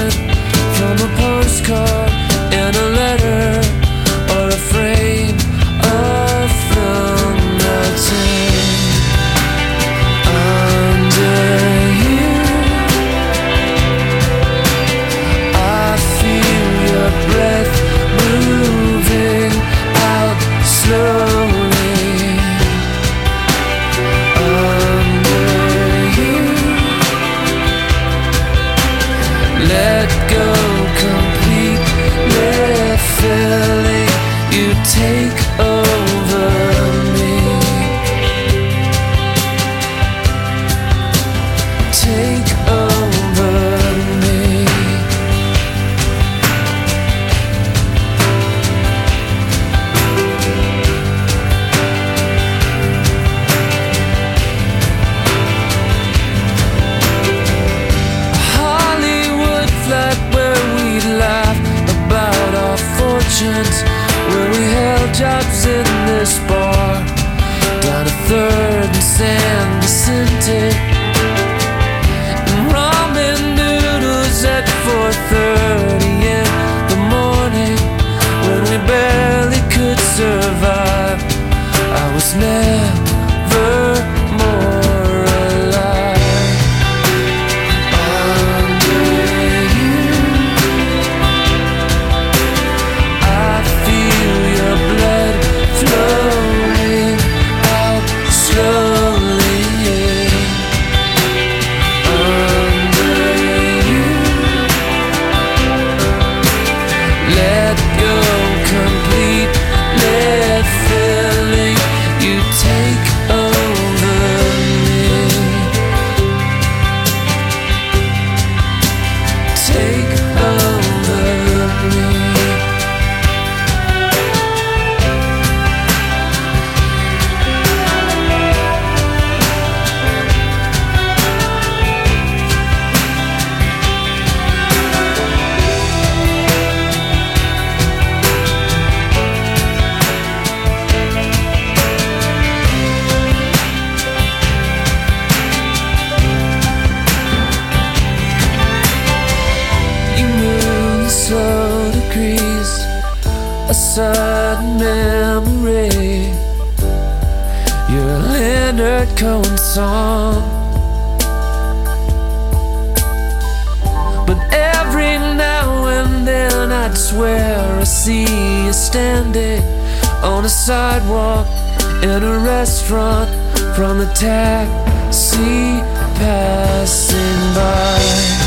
from a postcard. sections where we held jobs in this bar. Down a third in San Vicente. And ramen noodles at 4.30 in the morning when we barely could survive. I was never a sudden memory. You're a Leonard Cohen song. But every now and then I'd swear I see you standing on a sidewalk in a restaurant from the taxi passing by.